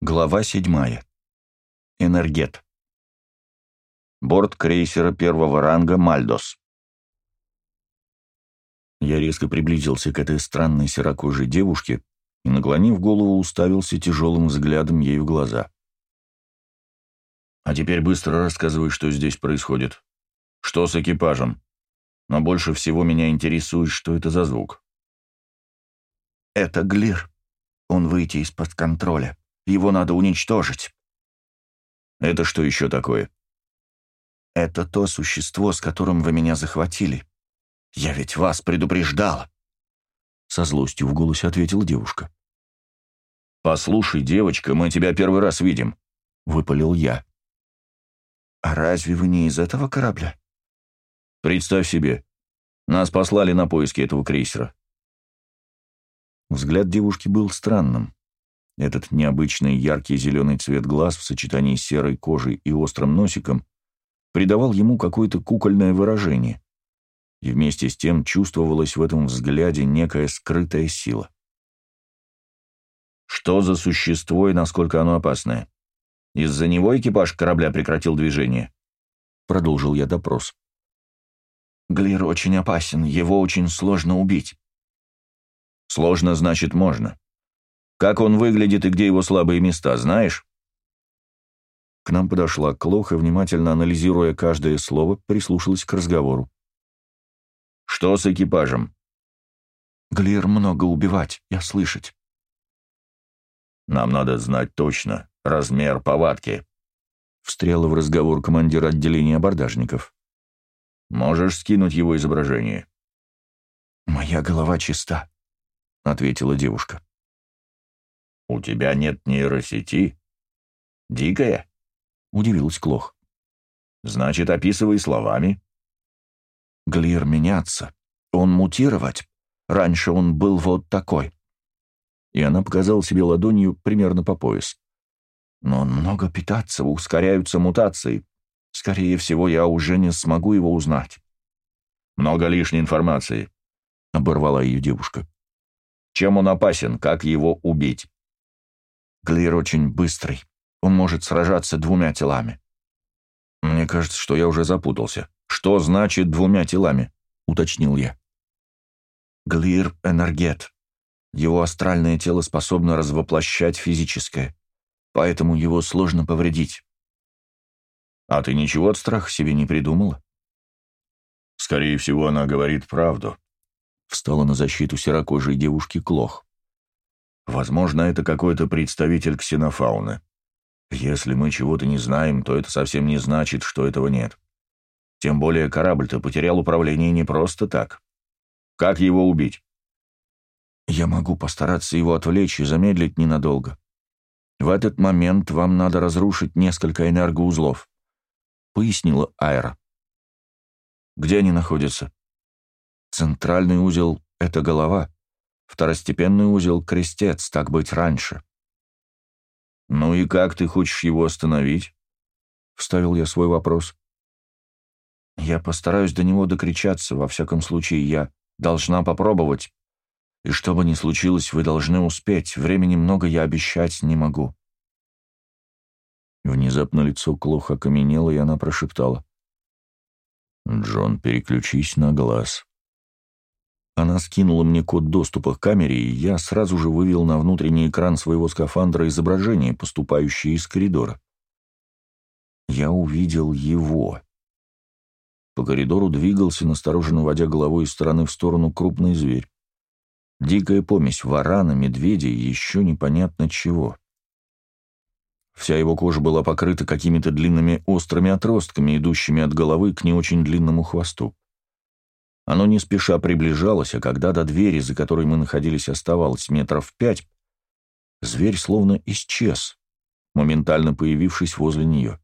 Глава 7. Энергет. Борт крейсера первого ранга «Мальдос». Я резко приблизился к этой странной серокожей девушке и, наклонив голову, уставился тяжелым взглядом ей в глаза. «А теперь быстро рассказывай, что здесь происходит. Что с экипажем? Но больше всего меня интересует, что это за звук». «Это Глир. Он выйти из-под контроля», его надо уничтожить. Это что еще такое? Это то существо, с которым вы меня захватили. Я ведь вас предупреждала. Со злостью в голосе ответила девушка. «Послушай, девочка, мы тебя первый раз видим», — выпалил я. «А разве вы не из этого корабля?» «Представь себе, нас послали на поиски этого крейсера». Взгляд девушки был странным. Этот необычный яркий зеленый цвет глаз в сочетании с серой кожей и острым носиком придавал ему какое-то кукольное выражение. И вместе с тем чувствовалась в этом взгляде некая скрытая сила. Что за существо и насколько оно опасное? Из-за него экипаж корабля прекратил движение? Продолжил я допрос. Глир очень опасен, его очень сложно убить. Сложно, значит, можно. Как он выглядит и где его слабые места, знаешь?» К нам подошла Клох и, внимательно анализируя каждое слово, прислушалась к разговору. «Что с экипажем?» «Глир много убивать, я слышать». «Нам надо знать точно размер повадки», — встряла в разговор командир отделения абордажников. «Можешь скинуть его изображение?» «Моя голова чиста», — ответила девушка. «У тебя нет нейросети?» «Дикая?» — удивился Клох. «Значит, описывай словами». «Глир меняться. Он мутировать. Раньше он был вот такой». И она показала себе ладонью примерно по пояс. «Но он много питаться, ускоряются мутации. Скорее всего, я уже не смогу его узнать». «Много лишней информации», — оборвала ее девушка. «Чем он опасен? Как его убить?» Глир очень быстрый. Он может сражаться двумя телами. Мне кажется, что я уже запутался. Что значит двумя телами? Уточнил я. Глир — энергет. Его астральное тело способно развоплощать физическое, поэтому его сложно повредить. А ты ничего от страха себе не придумала? Скорее всего, она говорит правду. Встала на защиту серокожей девушки Клох. Возможно, это какой-то представитель ксенофауны. Если мы чего-то не знаем, то это совсем не значит, что этого нет. Тем более корабль-то потерял управление не просто так. Как его убить? Я могу постараться его отвлечь и замедлить ненадолго. В этот момент вам надо разрушить несколько энергоузлов, — пояснила Айра. Где они находятся? Центральный узел — это голова, Второстепенный узел — крестец, так быть раньше. «Ну и как ты хочешь его остановить?» — вставил я свой вопрос. «Я постараюсь до него докричаться, во всяком случае, я должна попробовать. И что бы ни случилось, вы должны успеть, времени много я обещать не могу». Внезапно лицо Клох окаменело, и она прошептала. «Джон, переключись на глаз». Она скинула мне код доступа к камере, и я сразу же вывел на внутренний экран своего скафандра изображение, поступающее из коридора. Я увидел его. По коридору двигался, настороженно водя головой из стороны в сторону, крупный зверь. Дикая помесь варана, медведя и еще непонятно чего. Вся его кожа была покрыта какими-то длинными острыми отростками, идущими от головы к не очень длинному хвосту. Оно не спеша приближалось, а когда до двери, за которой мы находились, оставалось метров пять, зверь словно исчез, моментально появившись возле нее.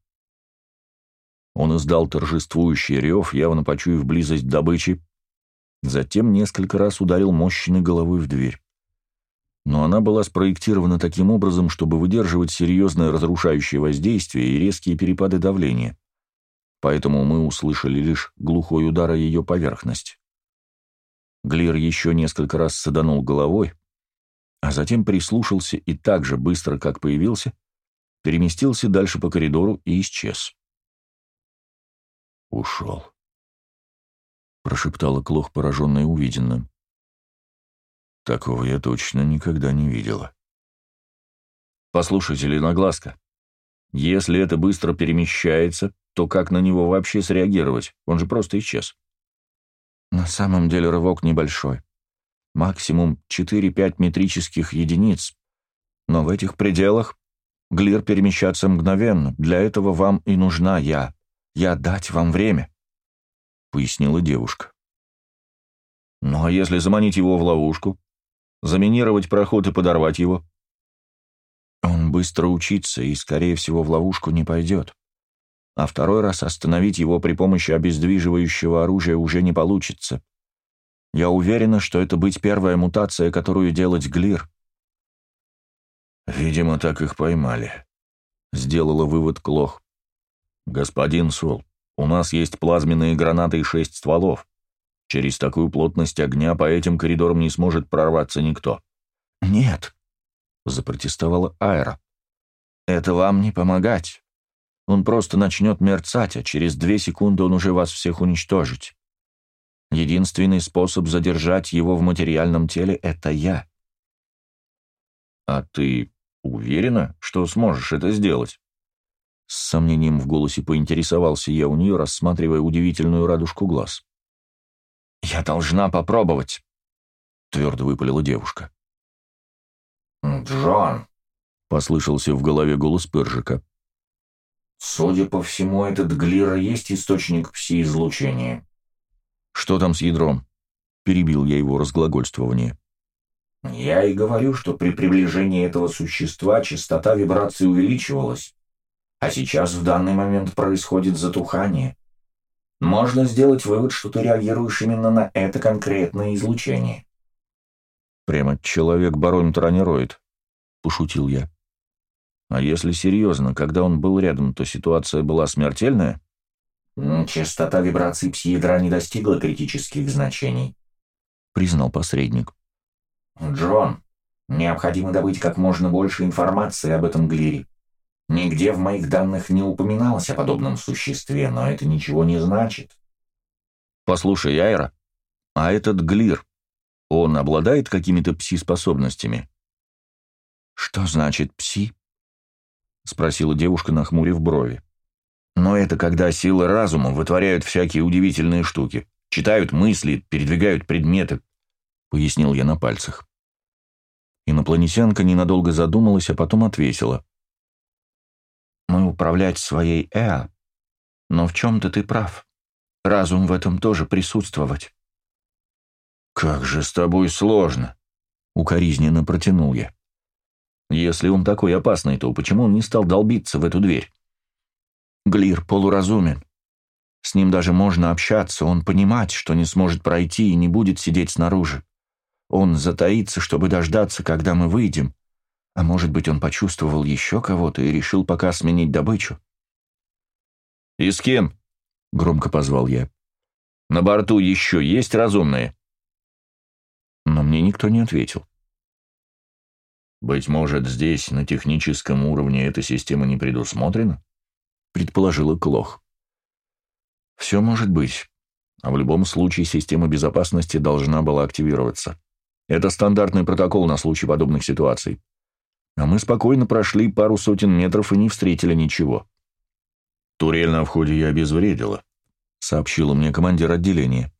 Он издал торжествующий рев, явно почуяв близость добычи, затем несколько раз ударил мощной головой в дверь. Но она была спроектирована таким образом, чтобы выдерживать серьезное разрушающее воздействие и резкие перепады давления поэтому мы услышали лишь глухой удар о ее поверхность. Глир еще несколько раз саданул головой, а затем прислушался и так же быстро, как появился, переместился дальше по коридору и исчез. «Ушел», — прошептала Клох, пораженная увиденным. «Такого я точно никогда не видела». «Послушайте, Леноглазка, если это быстро перемещается, то как на него вообще среагировать? Он же просто исчез». «На самом деле рывок небольшой. Максимум 4-5 метрических единиц. Но в этих пределах Глир перемещаться мгновенно. Для этого вам и нужна я. Я дать вам время», — пояснила девушка. «Ну а если заманить его в ловушку? Заминировать проход и подорвать его?» «Он быстро учится и, скорее всего, в ловушку не пойдет. А второй раз остановить его при помощи обездвиживающего оружия уже не получится. Я уверена, что это быть первая мутация, которую делать Глир». «Видимо, так их поймали», — сделала вывод Клох. «Господин Сол, у нас есть плазменные гранаты и шесть стволов. Через такую плотность огня по этим коридорам не сможет прорваться никто». «Нет», — запротестовала Айра. «Это вам не помогать. Он просто начнет мерцать, а через две секунды он уже вас всех уничтожит. Единственный способ задержать его в материальном теле — это я». «А ты уверена, что сможешь это сделать?» С сомнением в голосе поинтересовался я у нее, рассматривая удивительную радужку глаз. «Я должна попробовать», — твердо выпалила девушка. «Джон», — послышался в голове голос Пыржика. «Судя по всему, этот глира есть источник пси-излучения». «Что там с ядром?» — перебил я его разглагольствование. «Я и говорю, что при приближении этого существа частота вибрации увеличивалась, а сейчас в данный момент происходит затухание. Можно сделать вывод, что ты реагируешь именно на это конкретное излучение. «Прямо человек-барометр анироид», — пошутил я. «А если серьезно, когда он был рядом, то ситуация была смертельная?» «Частота вибраций пси-ядра не достигла критических значений», — признал посредник. «Джон, необходимо добыть как можно больше информации об этом глире. Нигде в моих данных не упоминалось о подобном существе, но это ничего не значит. Послушай, Айра, а этот Глир, он обладает какими-то пси-способностями? Что значит пси? Спросила девушка, нахмурив брови. Но это когда силы разума вытворяют всякие удивительные штуки. Читают мысли, передвигают предметы, пояснил я на пальцах. Инопланетянка ненадолго задумалась, а потом ответила мы управлять своей Эа. Но в чем-то ты прав. Разум в этом тоже присутствовать. «Как же с тобой сложно!» — укоризненно протянул я. «Если он такой опасный, то почему он не стал долбиться в эту дверь?» Глир полуразумен. С ним даже можно общаться, он понимать, что не сможет пройти и не будет сидеть снаружи. Он затаится, чтобы дождаться, когда мы выйдем, а может быть, он почувствовал еще кого-то и решил пока сменить добычу? «И с кем?» — громко позвал я. «На борту еще есть разумные?» Но мне никто не ответил. «Быть может, здесь, на техническом уровне, эта система не предусмотрена?» — предположила Клох. «Все может быть. А в любом случае система безопасности должна была активироваться. Это стандартный протокол на случай подобных ситуаций а мы спокойно прошли пару сотен метров и не встретили ничего. «Турель на входе я обезвредила», — сообщила мне командир отделения.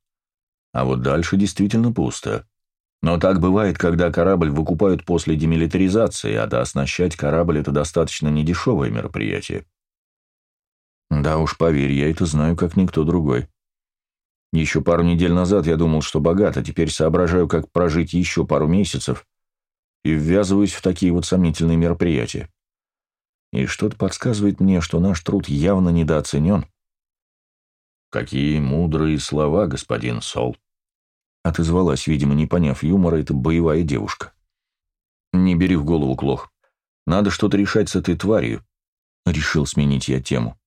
«А вот дальше действительно пусто. Но так бывает, когда корабль выкупают после демилитаризации, а дооснащать корабль — это достаточно недешевое мероприятие». «Да уж, поверь, я это знаю, как никто другой. Еще пару недель назад я думал, что богат, а теперь соображаю, как прожить еще пару месяцев, и ввязываюсь в такие вот сомнительные мероприятия. И что-то подсказывает мне, что наш труд явно недооценен. «Какие мудрые слова, господин Сол!» Отозвалась, видимо, не поняв юмора, эта боевая девушка. «Не бери в голову, Клох. Надо что-то решать с этой тварью», — решил сменить я тему.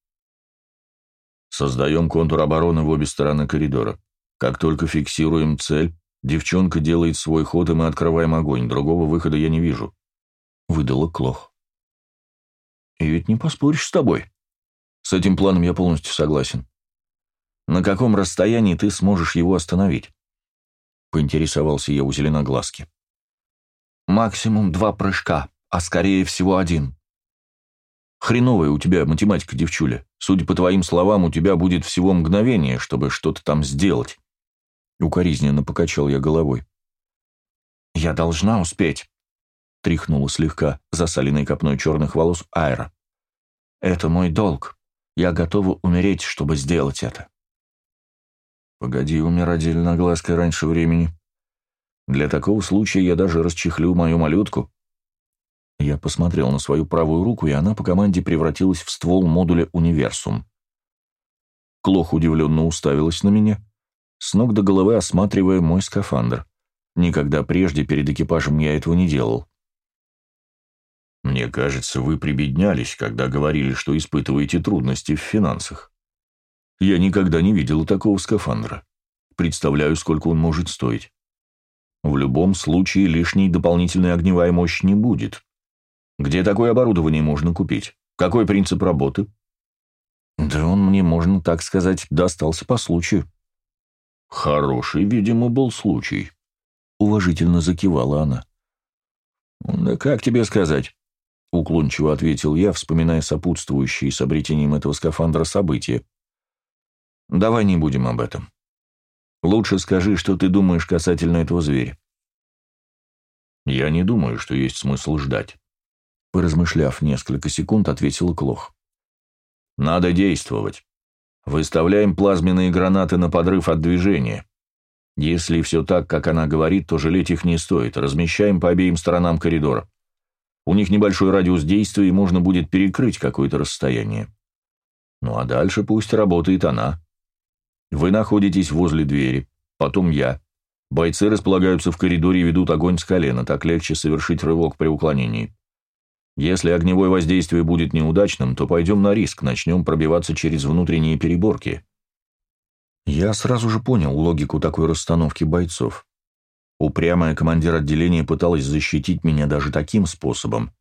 «Создаем контур обороны в обе стороны коридора. Как только фиксируем цель, Девчонка делает свой ход, и мы открываем огонь. Другого выхода я не вижу. Выдала Клох. И ведь не поспоришь с тобой. С этим планом я полностью согласен. На каком расстоянии ты сможешь его остановить? Поинтересовался я у зеленоглазки. Максимум два прыжка, а скорее всего один. Хреновая у тебя математика, девчуля. Судя по твоим словам, у тебя будет всего мгновение, чтобы что-то там сделать. Укоризненно покачал я головой. «Я должна успеть», — тряхнула слегка засаленной копной черных волос Айра. «Это мой долг. Я готова умереть, чтобы сделать это». «Погоди умирать зеленоглазкой раньше времени. Для такого случая я даже расчехлю мою малютку». Я посмотрел на свою правую руку, и она по команде превратилась в ствол модуля «Универсум». Клох удивленно уставилась на меня, с ног до головы осматривая мой скафандр. Никогда прежде перед экипажем я этого не делал. «Мне кажется, вы прибеднялись, когда говорили, что испытываете трудности в финансах. Я никогда не видел такого скафандра. Представляю, сколько он может стоить. В любом случае лишней дополнительной огневая мощь не будет. Где такое оборудование можно купить? Какой принцип работы?» «Да он мне, можно так сказать, достался по случаю», Хороший, видимо, был случай. Уважительно закивала она. «Да как тебе сказать?» — уклончиво ответил я, вспоминая сопутствующие с обретением этого скафандра события. «Давай не будем об этом. Лучше скажи, что ты думаешь касательно этого зверя». «Я не думаю, что есть смысл ждать», — поразмышляв несколько секунд, ответил Клох. «Надо действовать. Выставляем плазменные гранаты на подрыв от движения. Если все так, как она говорит, то жалеть их не стоит. Размещаем по обеим сторонам коридора. У них небольшой радиус действия, и можно будет перекрыть какое-то расстояние. Ну а дальше пусть работает она. Вы находитесь возле двери, потом я. Бойцы располагаются в коридоре и ведут огонь с колена, так легче совершить рывок при уклонении. Если огневое воздействие будет неудачным, то пойдем на риск, начнем пробиваться через внутренние переборки. Я сразу же понял логику такой расстановки бойцов. Упрямая командир отделения пыталась защитить меня даже таким способом,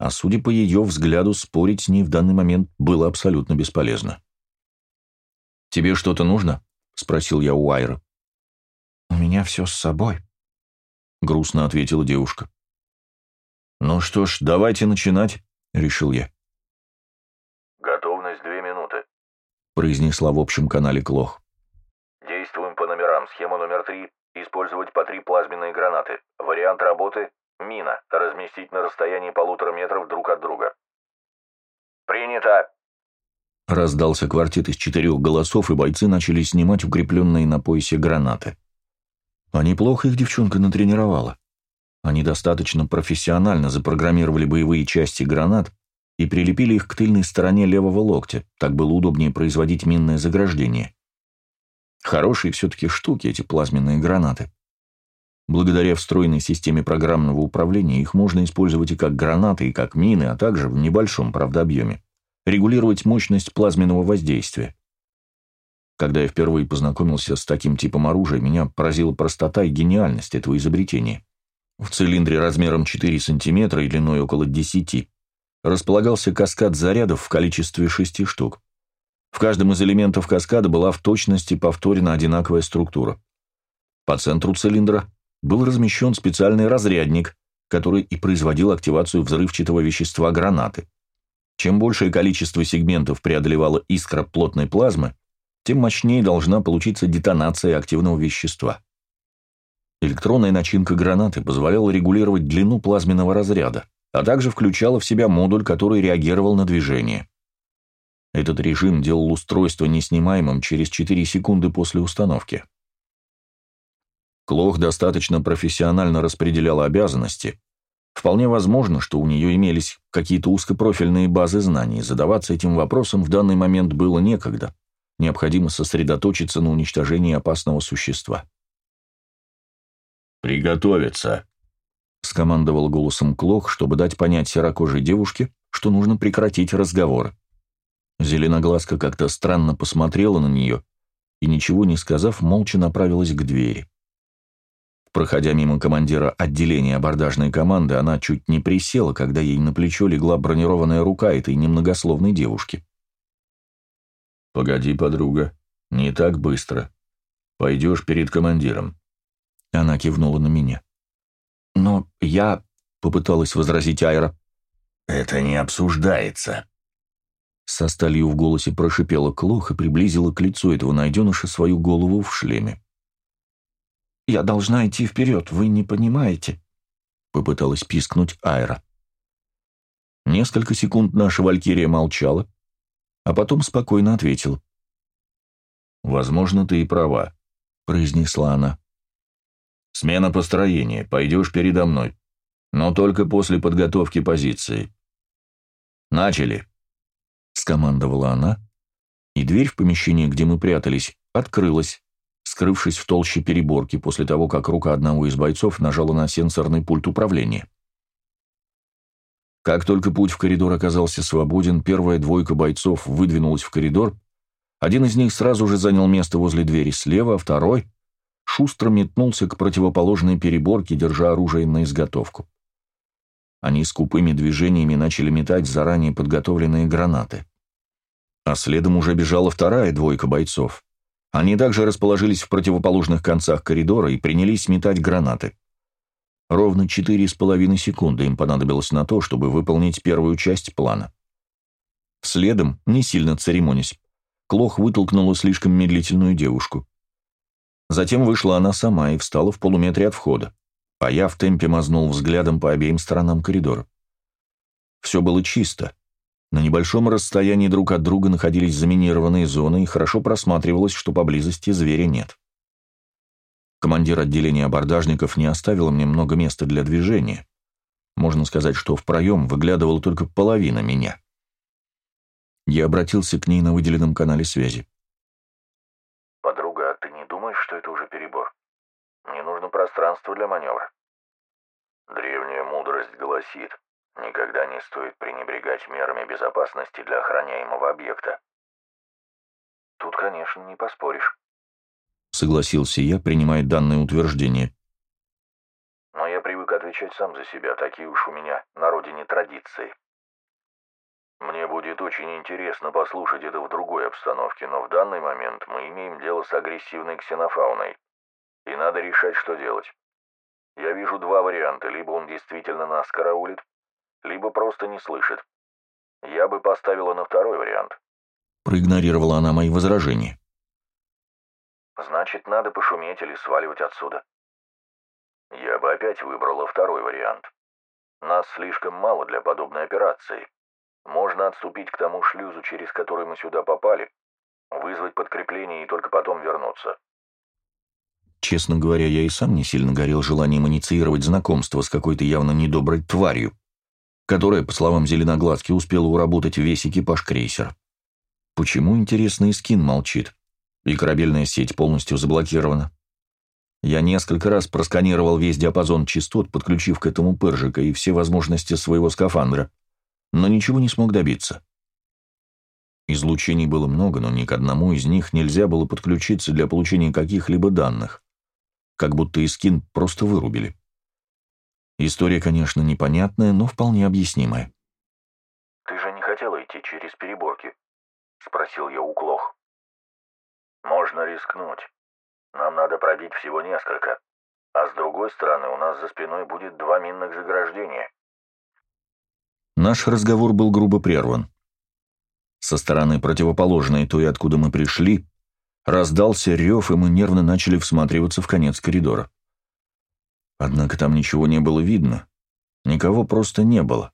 а судя по ее взгляду, спорить с ней в данный момент было абсолютно бесполезно. «Тебе что-то нужно?» — спросил я у Айры. «У меня все с собой», — грустно ответила девушка. «Ну что ж, давайте начинать», — решил я. «Готовность две минуты», — произнесла в общем канале Клох. «Действуем по номерам. Схема номер три. Использовать по три плазменные гранаты. Вариант работы — мина. Разместить на расстоянии полутора метров друг от друга». «Принято!» Раздался квартет из четырех голосов, и бойцы начали снимать укрепленные на поясе гранаты. А неплохо их девчонка натренировала. Они достаточно профессионально запрограммировали боевые части гранат и прилепили их к тыльной стороне левого локтя, так было удобнее производить минное заграждение. Хорошие все-таки штуки эти плазменные гранаты. Благодаря встроенной системе программного управления их можно использовать и как гранаты, и как мины, а также в небольшом, правда, объеме. Регулировать мощность плазменного воздействия. Когда я впервые познакомился с таким типом оружия, меня поразила простота и гениальность этого изобретения. В цилиндре размером 4 см и длиной около 10 располагался каскад зарядов в количестве 6 штук. В каждом из элементов каскада была в точности повторена одинаковая структура. По центру цилиндра был размещен специальный разрядник, который и производил активацию взрывчатого вещества гранаты. Чем большее количество сегментов преодолевала искра плотной плазмы, тем мощнее должна получиться детонация активного вещества. Электронная начинка гранаты позволяла регулировать длину плазменного разряда, а также включала в себя модуль, который реагировал на движение. Этот режим делал устройство неснимаемым через 4 секунды после установки. Клох достаточно профессионально распределяла обязанности. Вполне возможно, что у нее имелись какие-то узкопрофильные базы знаний, задаваться этим вопросом в данный момент было некогда. Необходимо сосредоточиться на уничтожении опасного существа. «Приготовиться!» — скомандовал голосом Клох, чтобы дать понять серокожей девушке, что нужно прекратить разговор. Зеленоглазка как-то странно посмотрела на нее и, ничего не сказав, молча направилась к двери. Проходя мимо командира отделения абордажной команды, она чуть не присела, когда ей на плечо легла бронированная рука этой немногословной девушки. «Погоди, подруга, не так быстро. Пойдешь перед командиром». Она кивнула на меня. «Но я...» — попыталась возразить Айра. «Это не обсуждается». Со сталью в голосе прошипела Клох и приблизила к лицу этого найденыша свою голову в шлеме. «Я должна идти вперед, вы не понимаете», — попыталась пискнуть Айра. Несколько секунд наша Валькирия молчала, а потом спокойно ответила. «Возможно, ты и права», — произнесла она. «Смена построения, пойдешь передо мной, но только после подготовки позиции». «Начали», — скомандовала она, и дверь в помещении, где мы прятались, открылась, скрывшись в толще переборки после того, как рука одного из бойцов нажала на сенсорный пульт управления. Как только путь в коридор оказался свободен, первая двойка бойцов выдвинулась в коридор, один из них сразу же занял место возле двери слева, а второй шустро метнулся к противоположной переборке, держа оружие на изготовку. Они скупыми движениями начали метать заранее подготовленные гранаты. А следом уже бежала вторая двойка бойцов. Они также расположились в противоположных концах коридора и принялись метать гранаты. Ровно четыре с половиной секунды им понадобилось на то, чтобы выполнить первую часть плана. Следом, не сильно церемонясь, Клох вытолкнула слишком медлительную девушку. Затем вышла она сама и встала в полуметре от входа, а я в темпе мазнул взглядом по обеим сторонам коридора. Все было чисто, на небольшом расстоянии друг от друга находились заминированные зоны, и хорошо просматривалось, что поблизости зверя нет. Командир отделения абордажников не оставил мне много места для движения. Можно сказать, что в проем выглядывала только половина меня. Я обратился к ней на выделенном канале связи. «Подруга, а ты не думаешь, что это уже перебор? Мне нужно пространство для маневра». Древняя мудрость гласит, Никогда не стоит пренебрегать мерами безопасности для охраняемого объекта. Тут, конечно, не поспоришь. Согласился я, принимая данное утверждение. Но я привык отвечать сам за себя, такие уж у меня на родине традиции. Мне будет очень интересно послушать это в другой обстановке, но в данный момент мы имеем дело с агрессивной ксенофауной. И надо решать, что делать. Я вижу два варианта. Либо он действительно нас караулит, либо просто не слышит. Я бы поставила на второй вариант. Проигнорировала она мои возражения. Значит, надо пошуметь или сваливать отсюда. Я бы опять выбрала второй вариант. Нас слишком мало для подобной операции. Можно отступить к тому шлюзу, через который мы сюда попали, вызвать подкрепление и только потом вернуться. Честно говоря, я и сам не сильно горел желанием инициировать знакомство с какой-то явно недоброй тварью, которая, по словам Зеленоглазки, успела уработать весь экипаж крейсера. Почему, интересно, и скин молчит, и корабельная сеть полностью заблокирована? Я несколько раз просканировал весь диапазон частот, подключив к этому пержика и все возможности своего скафандра, но ничего не смог добиться. Излучений было много, но ни к одному из них нельзя было подключиться для получения каких-либо данных, как будто Искин просто вырубили. История, конечно, непонятная, но вполне объяснимая. «Ты же не хотела идти через переборки?» — спросил я у Клох. «Можно рискнуть. Нам надо пробить всего несколько. А с другой стороны, у нас за спиной будет два минных заграждения». Наш разговор был грубо прерван. Со стороны противоположной той, откуда мы пришли, раздался рев, и мы нервно начали всматриваться в конец коридора. Однако там ничего не было видно. Никого просто не было.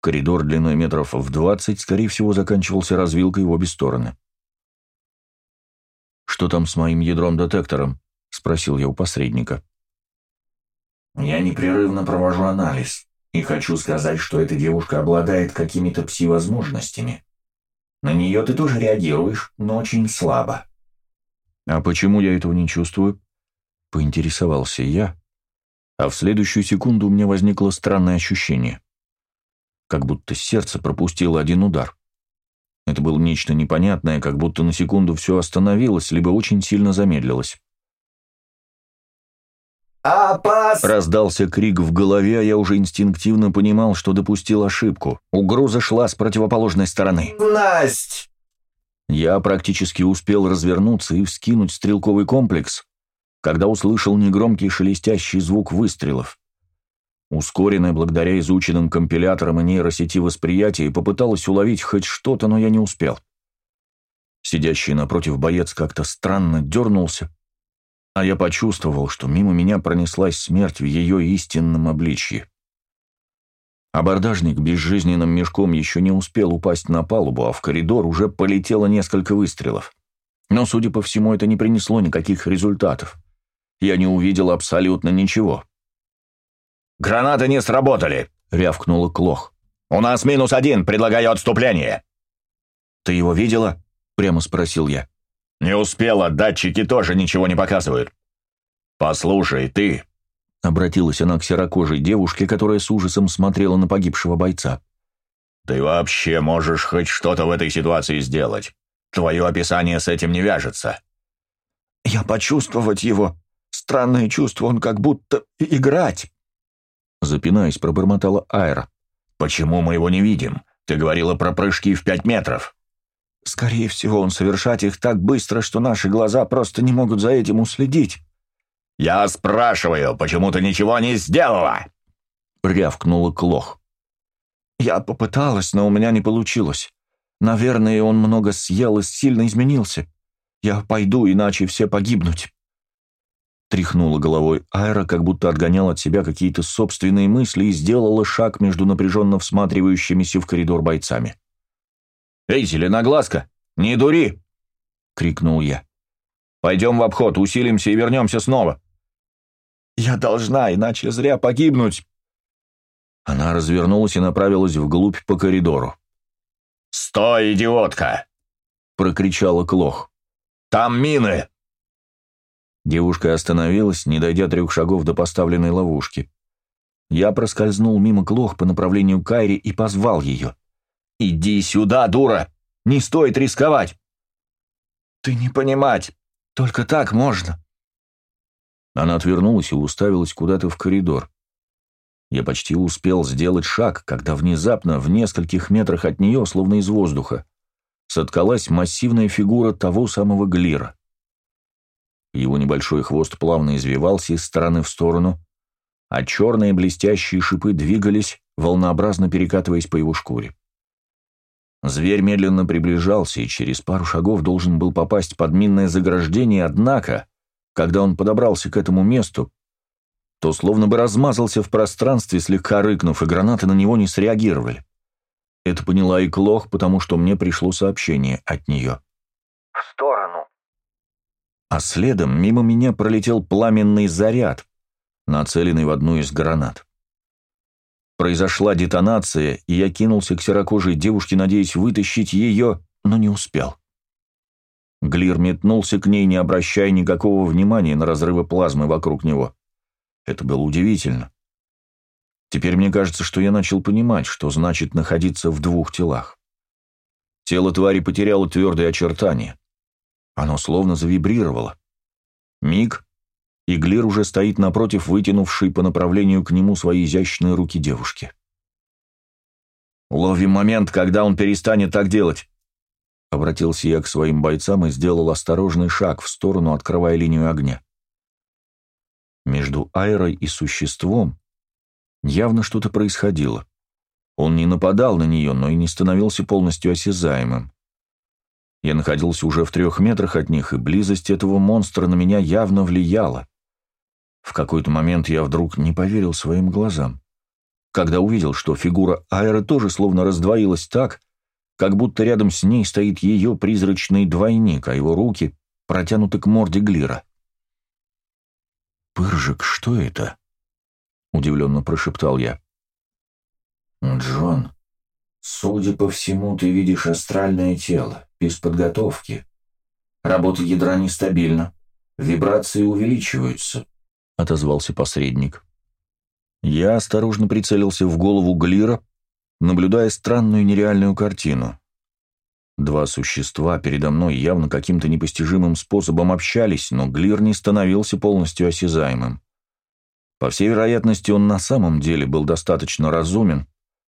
Коридор длиной метров в двадцать, скорее всего, заканчивался развилкой в обе стороны. «Что там с моим ядром-детектором?» — спросил я у посредника. «Я непрерывно провожу анализ, и хочу сказать, что эта девушка обладает какими-то пси-возможностями. На нее ты тоже реагируешь, но очень слабо». «А почему я этого не чувствую?» — поинтересовался я, а в следующую секунду у меня возникло странное ощущение. Как будто сердце пропустило один удар. Это было нечто непонятное, как будто на секунду все остановилось, либо очень сильно замедлилось. Опас!» Раздался крик в голове, а я уже инстинктивно понимал, что допустил ошибку. Угроза шла с противоположной стороны. «Насть!» Я практически успел развернуться и вскинуть стрелковый комплекс, когда услышал негромкий шелестящий звук выстрелов. Ускоренная благодаря изученным компиляторам и нейросети восприятия попыталась уловить хоть что-то, но я не успел. Сидящий напротив боец как-то странно дернулся, а я почувствовал, что мимо меня пронеслась смерть в ее истинном обличье. Абордажник безжизненным мешком еще не успел упасть на палубу, а в коридор уже полетело несколько выстрелов. Но, судя по всему, это не принесло никаких результатов. Я не увидел абсолютно ничего. «Гранаты не сработали!» — рявкнула Клох. «У нас минус один, предлагаю отступление!» «Ты его видела?» — прямо спросил я. «Не успела, датчики тоже ничего не показывают. Послушай, ты...» — обратилась она к серокожей девушке, которая с ужасом смотрела на погибшего бойца. «Ты вообще можешь хоть что-то в этой ситуации сделать? Твое описание с этим не вяжется». «Я почувствовать его. Странное чувство, он как будто играть». Запинаясь, пробормотала Айра. «Почему мы его не видим? Ты говорила про прыжки в пять метров». «Скорее всего, он совершать их так быстро, что наши глаза просто не могут за этим уследить». «Я спрашиваю, почему ты ничего не сделала?» — рявкнула Клох. «Я попыталась, но у меня не получилось. Наверное, он много съел и сильно изменился. Я пойду, иначе все погибнуть». Тряхнула головой Айра, как будто отгонял от себя какие-то собственные мысли и сделала шаг между напряженно всматривающимися в коридор бойцами. «Эй, зеленоглазка, не дури!» — крикнул я. «Пойдем в обход, усилимся и вернемся снова». «Я должна, иначе зря погибнуть!» Она развернулась и направилась вглубь по коридору. «Стой, идиотка!» — прокричала Клох. «Там мины!» Девушка остановилась, не дойдя трех шагов до поставленной ловушки. Я проскользнул мимо Клох по направлению к Кайри и позвал ее. «Иди сюда, дура! Не стоит рисковать!» «Ты не понимать! Только так можно!» Она отвернулась и уставилась куда-то в коридор. Я почти успел сделать шаг, когда внезапно, в нескольких метрах от нее, словно из воздуха, соткалась массивная фигура того самого Глира. Его небольшой хвост плавно извивался из стороны в сторону, а черные блестящие шипы двигались, волнообразно перекатываясь по его шкуре. Зверь медленно приближался и через пару шагов должен был попасть под минное заграждение, однако, когда он подобрался к этому месту, то словно бы размазался в пространстве, слегка рыкнув, и гранаты на него не среагировали. Это поняла и Клох, потому что мне пришло сообщение от нее. «В сторону!» А следом мимо меня пролетел пламенный заряд, нацеленный в одну из гранат. Произошла детонация, и я кинулся к серокожей девушке, надеясь вытащить ее, но не успел. Глир метнулся к ней, не обращая никакого внимания на разрывы плазмы вокруг него. Это было удивительно. Теперь мне кажется, что я начал понимать, что значит находиться в двух телах. Тело твари потеряло твердые очертания. Оно словно завибрировало. Миг, и Глир уже стоит напротив вытянувшей по направлению к нему свои изящные руки девушки. «Ловим момент, когда он перестанет так делать!» Обратился я к своим бойцам и сделал осторожный шаг в сторону, открывая линию огня. Между Айрой и существом явно что-то происходило. Он не нападал на нее, но и не становился полностью осязаемым. Я находился уже в трех метрах от них, и близость этого монстра на меня явно влияла. В какой-то момент я вдруг не поверил своим глазам, когда увидел, что фигура Айры тоже словно раздвоилась так, как будто рядом с ней стоит ее призрачный двойник, а его руки протянуты к морде Глира. «Пыржик, что это?» — удивленно прошептал я. «Джон, судя по всему, ты видишь астральное тело без подготовки. Работа ядра нестабильна. Вибрации увеличиваются», — отозвался посредник. Я осторожно прицелился в голову Глира, наблюдая странную нереальную картину. Два существа передо мной явно каким-то непостижимым способом общались, но Глир не становился полностью осязаемым. По всей вероятности, он на самом деле был достаточно разумен,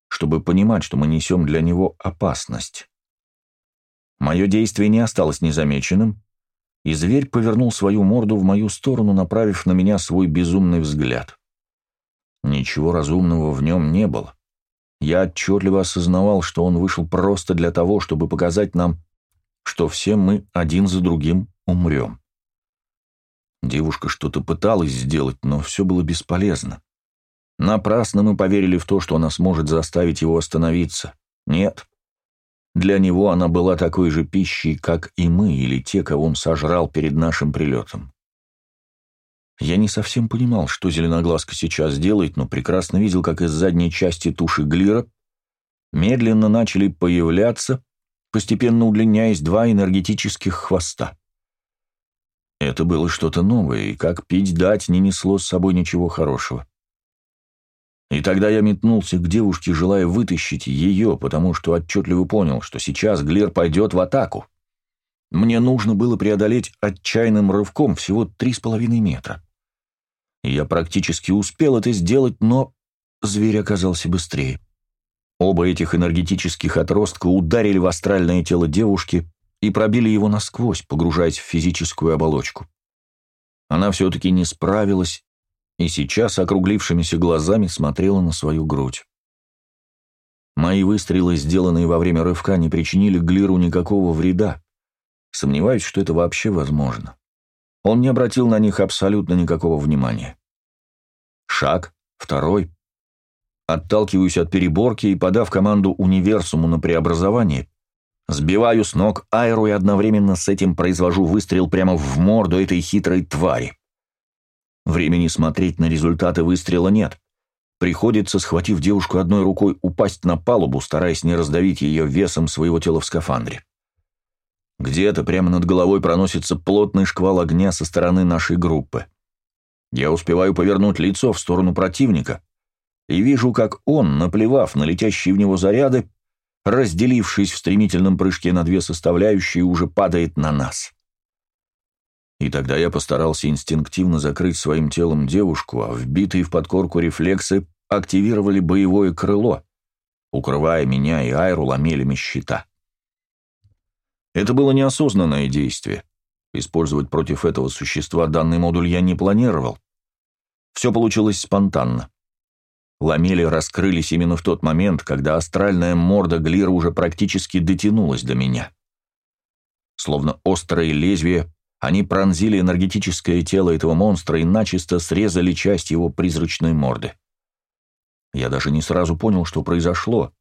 чтобы понимать, что мы несем для него опасность. Мое действие не осталось незамеченным, и зверь повернул свою морду в мою сторону, направив на меня свой безумный взгляд. Ничего разумного в нем не было. Я отчетливо осознавал, что он вышел просто для того, чтобы показать нам, что все мы один за другим умрем. Девушка что-то пыталась сделать, но все было бесполезно. Напрасно мы поверили в то, что она сможет заставить его остановиться. Нет. Для него она была такой же пищей, как и мы, или те, кого он сожрал перед нашим прилетом. Я не совсем понимал, что Зеленоглазка сейчас делает, но прекрасно видел, как из задней части туши Глира медленно начали появляться, постепенно удлиняясь два энергетических хвоста. Это было что-то новое, и как пить дать не несло с собой ничего хорошего. И тогда я метнулся к девушке, желая вытащить ее, потому что отчетливо понял, что сейчас Глер пойдет в атаку. Мне нужно было преодолеть отчаянным рывком всего три с половиной метра. Я практически успел это сделать, но зверь оказался быстрее. Оба этих энергетических отростка ударили в астральное тело девушки и пробили его насквозь, погружаясь в физическую оболочку. Она все-таки не справилась и сейчас округлившимися глазами смотрела на свою грудь. Мои выстрелы, сделанные во время рывка, не причинили Глиру никакого вреда. Сомневаюсь, что это вообще возможно. Он не обратил на них абсолютно никакого внимания. Шаг, второй. Отталкиваюсь от переборки и, подав команду универсуму на преобразование, сбиваю с ног Айру и одновременно с этим произвожу выстрел прямо в морду этой хитрой твари. Времени смотреть на результаты выстрела нет. Приходится, схватив девушку одной рукой, упасть на палубу, стараясь не раздавить ее весом своего тела в скафандре. Где-то прямо над головой проносится плотный шквал огня со стороны нашей группы. Я успеваю повернуть лицо в сторону противника и вижу, как он, наплевав на летящие в него заряды, разделившись в стремительном прыжке на две составляющие, уже падает на нас. И тогда я постарался инстинктивно закрыть своим телом девушку, а вбитые в подкорку рефлексы активировали боевое крыло, укрывая меня и Айру ламелями щита. Это было неосознанное действие. Использовать против этого существа данный модуль я не планировал. Все получилось спонтанно. Ламели раскрылись именно в тот момент, когда астральная морда Глира уже практически дотянулась до меня. Словно острые лезвия они пронзили энергетическое тело этого монстра и начисто срезали часть его призрачной морды. Я даже не сразу понял, что произошло,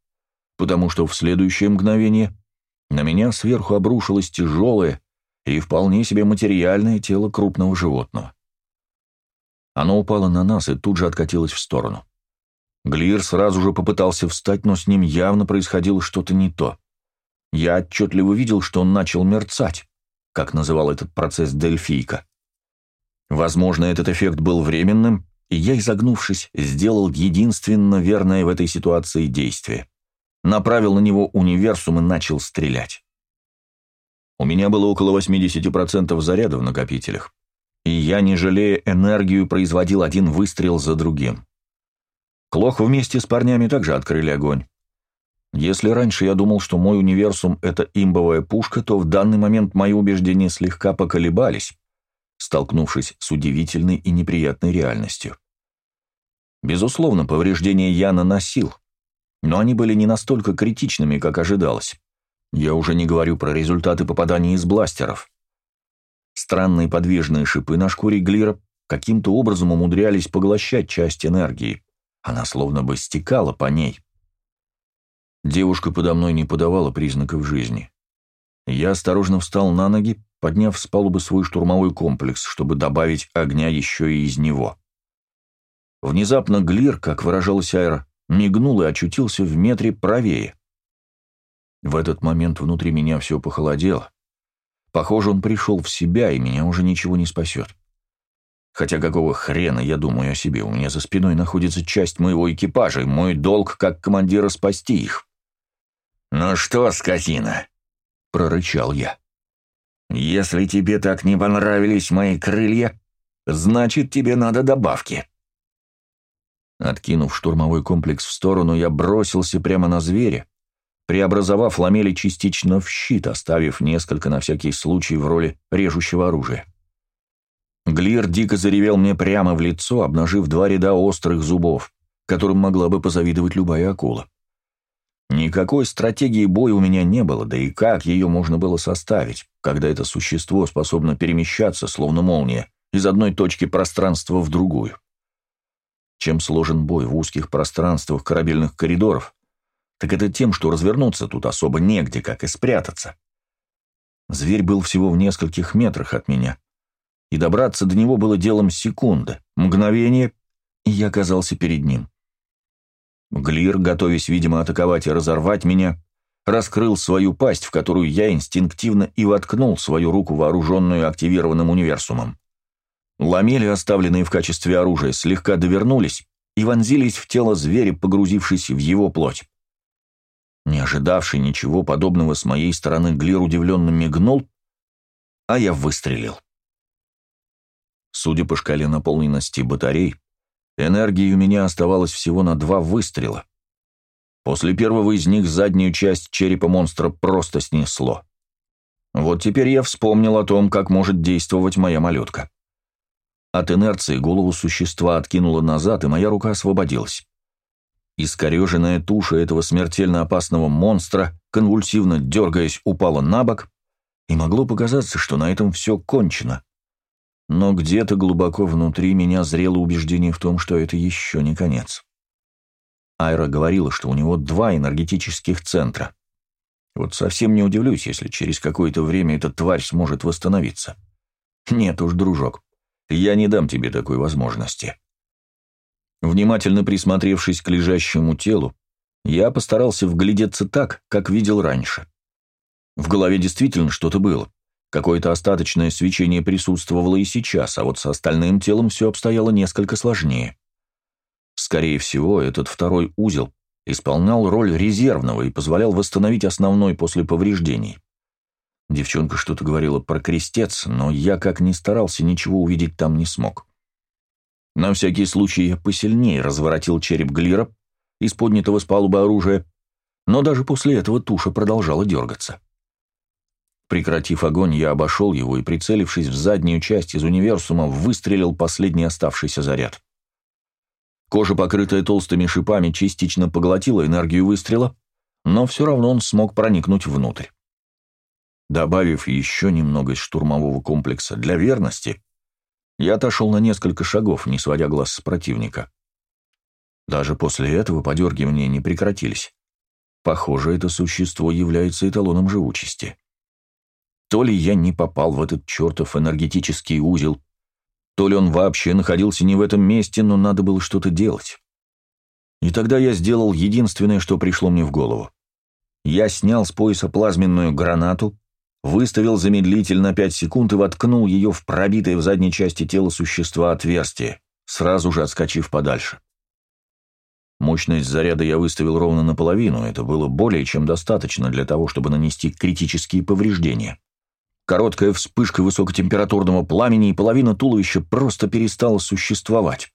потому что в следующее мгновение на меня сверху обрушилось тяжелое и вполне себе материальное тело крупного животного. Оно упало на нас и тут же откатилось в сторону. Глир сразу же попытался встать, но с ним явно происходило что-то не то. Я отчетливо видел, что он начал мерцать как называл этот процесс Дельфийка. Возможно, этот эффект был временным, и я, изогнувшись, сделал единственно верное в этой ситуации действие. Направил на него универсум и начал стрелять. У меня было около 80% заряда в накопителях, и я, не жалея энергию, производил один выстрел за другим. Клох вместе с парнями также открыли огонь. Если раньше я думал, что мой универсум — это имбовая пушка, то в данный момент мои убеждения слегка поколебались, столкнувшись с удивительной и неприятной реальностью. Безусловно, повреждения я наносил, но они были не настолько критичными, как ожидалось. Я уже не говорю про результаты попаданий из бластеров. Странные подвижные шипы на шкуре Глира каким-то образом умудрялись поглощать часть энергии. Она словно бы стекала по ней. Девушка подо мной не подавала признаков жизни. Я осторожно встал на ноги, подняв с палубы свой штурмовой комплекс, чтобы добавить огня еще и из него. Внезапно Глир, как выражалась Айра, мигнул и очутился в метре правее. В этот момент внутри меня все похолодело. Похоже, он пришел в себя, и меня уже ничего не спасет. Хотя какого хрена я думаю о себе? У меня за спиной находится часть моего экипажа, и мой долг как командира спасти их. «Ну что, скотина?» — прорычал я. «Если тебе так не понравились мои крылья, значит, тебе надо добавки. Откинув штурмовой комплекс в сторону, я бросился прямо на зверя, преобразовав ламели частично в щит, оставив несколько на всякий случай в роли режущего оружия. Глир дико заревел мне прямо в лицо, обнажив два ряда острых зубов, которым могла бы позавидовать любая акула. Никакой стратегии боя у меня не было, да и как ее можно было составить, когда это существо способно перемещаться, словно молния, из одной точки пространства в другую. Чем сложен бой в узких пространствах корабельных коридоров, так это тем, что развернуться тут особо негде, как и спрятаться. Зверь был всего в нескольких метрах от меня, и добраться до него было делом секунды, мгновение, и я оказался перед ним. Глир, готовясь, видимо, атаковать и разорвать меня, раскрыл свою пасть, в которую я инстинктивно и воткнул свою руку, вооруженную активированным универсумом. Ламели, оставленные в качестве оружия, слегка довернулись и вонзились в тело зверя, погрузившись в его плоть. Не ожидавший ничего подобного с моей стороны, Глир удивленно мигнул, а я выстрелил. Судя по шкале наполненности батарей, энергии у меня оставалось всего на два выстрела. После первого из них заднюю часть черепа монстра просто снесло. Вот теперь я вспомнил о том, как может действовать моя малютка. От инерции голову существа откинуло назад, и моя рука освободилась. Искореженная туша этого смертельно опасного монстра, конвульсивно дергаясь, упала на бок, и могло показаться, что на этом все кончено. Но где-то глубоко внутри меня зрело убеждение в том, что это еще не конец. Айра говорила, что у него два энергетических центра. Вот совсем не удивлюсь, если через какое-то время эта тварь сможет восстановиться. Нет уж, дружок, я не дам тебе такой возможности. Внимательно присмотревшись к лежащему телу, я постарался вглядеться так, как видел раньше. В голове действительно что-то было. Какое-то остаточное свечение присутствовало и сейчас, а вот с остальным телом все обстояло несколько сложнее. Скорее всего, этот второй узел исполнял роль резервного и позволял восстановить основной после повреждений. Девчонка что-то говорила про крестец, но я, как ни старался, ничего увидеть там не смог. На всякий случай я посильнее разворотил череп Глира из поднятого с палубы оружия, но даже после этого туша продолжала дергаться. Прекратив огонь, я обошел его и, прицелившись в заднюю часть из универсума, выстрелил последний оставшийся заряд. Кожа, покрытая толстыми шипами, частично поглотила энергию выстрела, но все равно он смог проникнуть внутрь. Добавив еще немного из штурмового комплекса для верности, я отошел на несколько шагов, не сводя глаз с противника. Даже после этого подергивания не прекратились. Похоже, это существо является эталоном живучести. То ли я не попал в этот чертов энергетический узел, то ли он вообще находился не в этом месте, но надо было что-то делать. И тогда я сделал единственное, что пришло мне в голову. Я снял с пояса плазменную гранату, выставил замедлитель на 5 секунд и воткнул ее в пробитое в задней части тела существа отверстие, сразу же отскочив подальше. Мощность заряда я выставил ровно наполовину, это было более чем достаточно для того, чтобы нанести критические повреждения. Короткая вспышка высокотемпературного пламени, и половина туловища просто перестала существовать.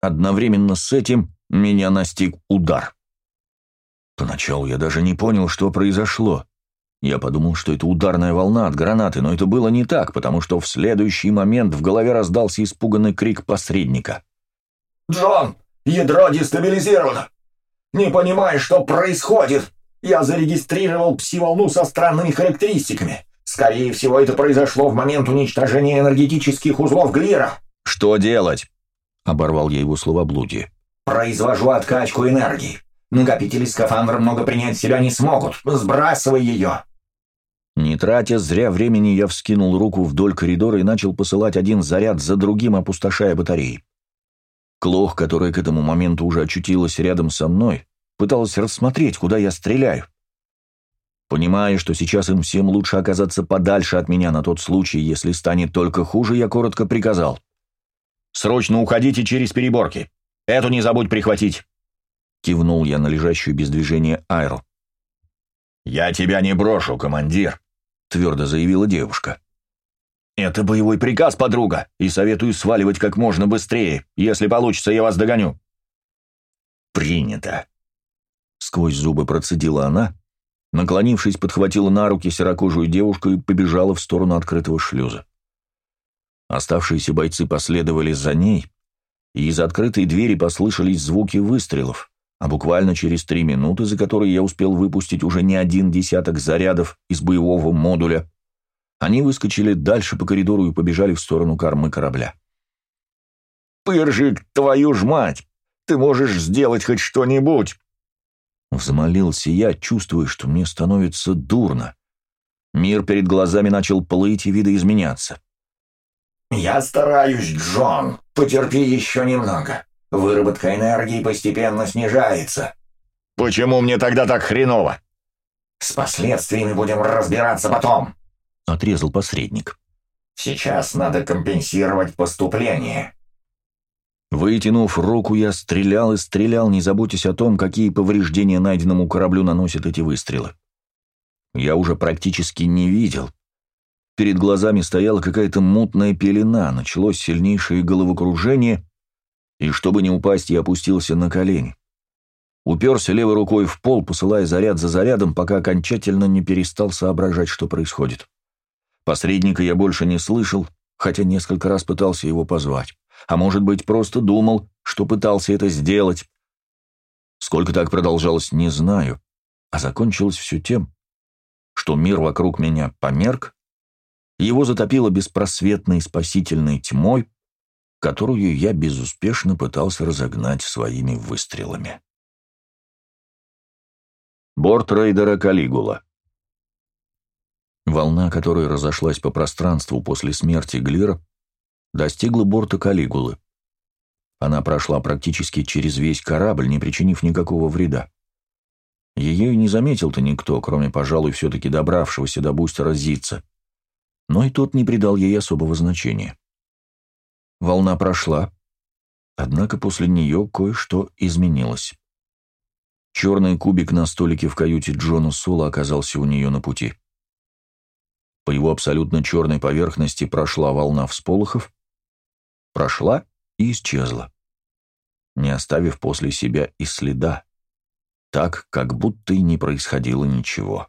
Одновременно с этим меня настиг удар. Поначалу я даже не понял, что произошло. Я подумал, что это ударная волна от гранаты, но это было не так, потому что в следующий момент в голове раздался испуганный крик посредника. «Джон, ядро дестабилизировано! Не понимаешь, что происходит? Я зарегистрировал пси-волну со странными характеристиками. Скорее всего, это произошло в момент уничтожения энергетических узлов Глира». «Что делать?» — оборвал я его словоблудие. «Произвожу откачку энергии. Накопители скафандра много принять себя не смогут. Сбрасывай ее!» Не тратя зря времени, я вскинул руку вдоль коридора и начал посылать один заряд за другим, опустошая батареи. Клох, которая к этому моменту уже очутилась рядом со мной, пыталась рассмотреть, куда я стреляю. Понимая, что сейчас им всем лучше оказаться подальше от меня на тот случай, если станет только хуже, я коротко приказал. «Срочно уходите через переборки. Эту не забудь прихватить». Кивнул я на лежащую без движения Айру. «Я тебя не брошу, командир», — твердо заявила девушка. «Это боевой приказ, подруга, и советую сваливать как можно быстрее. Если получится, я вас догоню». принято!» Сквозь зубы процедила она, наклонившись, подхватила на руки серокожую девушку и побежала в сторону открытого шлюза. Оставшиеся бойцы последовали за ней, и из открытой двери послышались звуки выстрелов, а буквально через три минуты, за которые я успел выпустить уже не один десяток зарядов из боевого модуля, они выскочили дальше по коридору и побежали в сторону кормы корабля. «Пыржик, твою ж мать! Ты можешь сделать хоть что-нибудь!» Взмолился я, чувствуя, что мне становится дурно. Мир перед глазами начал плыть и видоизменяться. «Я стараюсь, Джон. Потерпи еще немного. Выработка энергии постепенно снижается». «Почему мне тогда так хреново?» «С последствиями будем разбираться потом», — отрезал посредник. «Сейчас надо компенсировать поступление». Вытянув руку, я стрелял и стрелял, не заботясь о том, какие повреждения найденному кораблю наносят эти выстрелы. Я уже практически не видел. Перед глазами стояла какая-то мутная пелена, началось сильнейшее головокружение, и чтобы не упасть, я опустился на колени. Уперся левой рукой в пол, посылая заряд за зарядом, пока окончательно не перестал соображать, что происходит. Посредника я больше не слышал, хотя несколько раз пытался его позвать а может быть, просто думал, что пытался это сделать. Сколько так продолжалось, не знаю, а закончилось все тем, что мир вокруг меня померк, его затопило беспросветной спасительной тьмой, которую я безуспешно пытался разогнать своими выстрелами. Борт рейдера Калигула Волна, которая разошлась по пространству после смерти Глира, достигла борта Калигулы. Она прошла практически через весь корабль, не причинив никакого вреда. Ее и не заметил-то никто, кроме, пожалуй, все-таки добравшегося до бустера Зица. Но и тот не придал ей особого значения. Волна прошла, однако после нее кое-что изменилось. Черный кубик на столике в каюте Джона Сула оказался у нее на пути. По его абсолютно черной поверхности прошла волна всполохов, прошла и исчезла, не оставив после себя и следа, так, как будто и не происходило ничего.